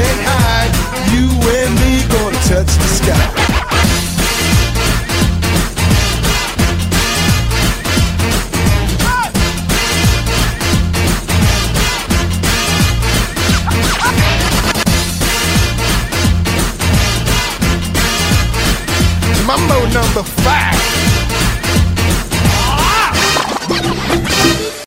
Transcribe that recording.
can't hide. You and me gonna touch the sky. Number five.